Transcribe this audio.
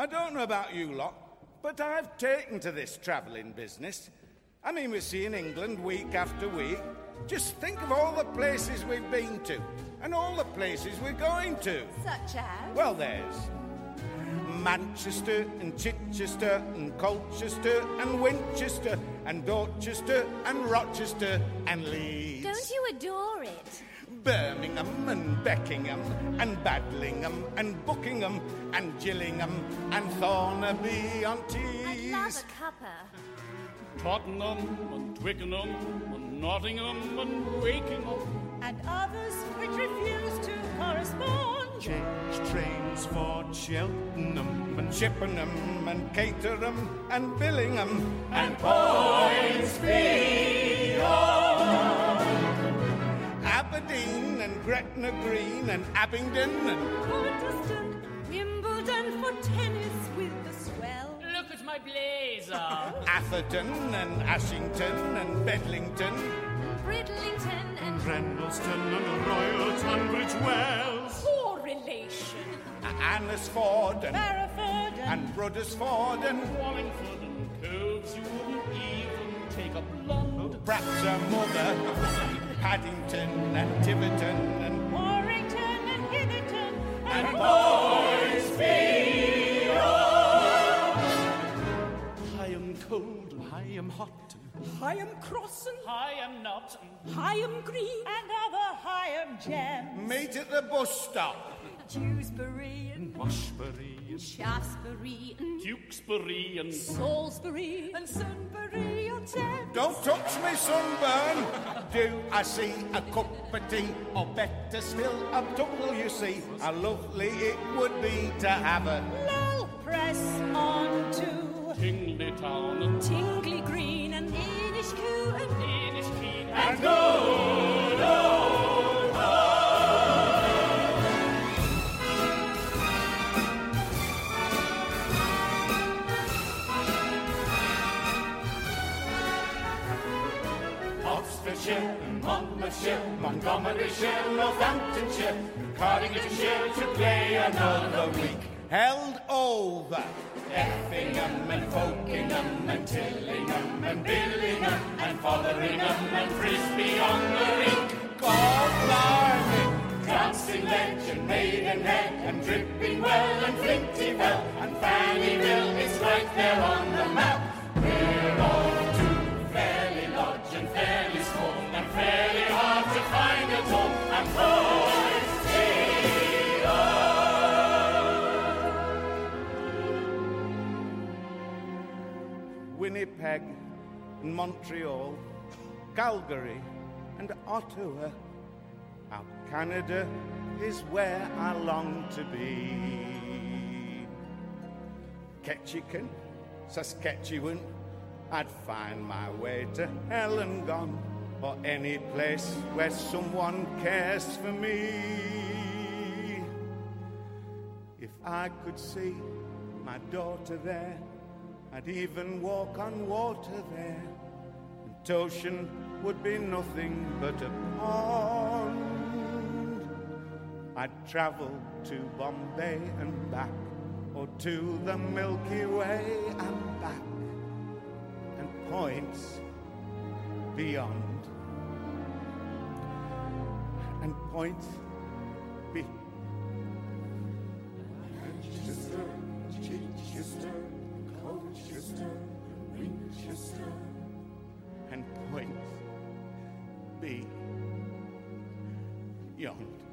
I don't know about you lot, but I've taken to this travelling business. I mean, we're seeing England week after week. Just think of all the places we've been to and all the places we're going to. Such as? Well, there's Manchester and Chichester and Colchester and Winchester and Dorchester and Rochester and Leeds. Don't you adore it? Birmingham and Beckingham and Badlingham and Buckingham and Gillingham and Thornaby on I'd love Tees. a cuppa. Tottenham and Twickenham and Nottingham and Wakenham. and others which refuse to correspond. Change trains for Cheltenham and Chippenham and Caterham and Billingham and points Aberdeen and Gretna Green and Abingdon and Contestant, Wimbledon for tennis with the swell. Look at my blazer. Atherton and Ashington and Bedlington. Bridlington and Rendleston and Royal Tunbridge Wells. Poor relation. Annesford and, Barrowford and, and Ruddersford and Wallingford and Coves, you wouldn't even take a blonde. perhaps a mother. Paddington and Tiverton and Warrington and Hitherton and, boys I am cold and I am hot. Higham Crossan, I am not. I am Green and other Higham gems. meet at the bus stop. Dewsbury and Washbury and Shaftesbury and Tewkesbury and Salisbury and Sunbury on Thames. Don't touch me sunburn. Do I see a cup of tea, or better still, a double? You see, how lovely it would be to have a Now press on Oxfordshire, Monmouthshire, Montgomeryshire, Northamptonshire, Cardiganshire to play another week. Held over. Effingham and Folkingham and Tillingham and Billingham and Fotheringham and Frisby on the Wreake. God blimey. Dancing Ledge and Maidenhead and Dripping Well and Flinty Well and Fannyville, it's right there on the map. We're off Winnipeg and Montreal, Calgary and Ottawa. Now Canada is where I long to be. Ketchikan, Saskatchewan, I'd find my way to hell and gone, or any place where someone cares for me. If I could see my daughter there, I'd even walk on water there. And Toshan would be nothing but a pond. I'd travel to Bombay and back, or to the Milky Way and back, and points beyond. And points be Manchester, Chichester, Colchester, Winchester. and Point be beyond.